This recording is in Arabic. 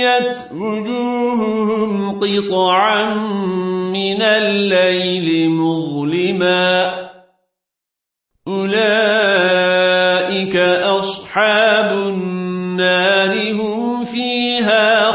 فَتَوَفِّيَتْ وُجُوهُهُمْ قِطَعًا مِنَ اللَّيْلِ مُظْلِمًا. أُولَئِكَ أَصْحَابُ النَّارِ هُمْ فِيهَا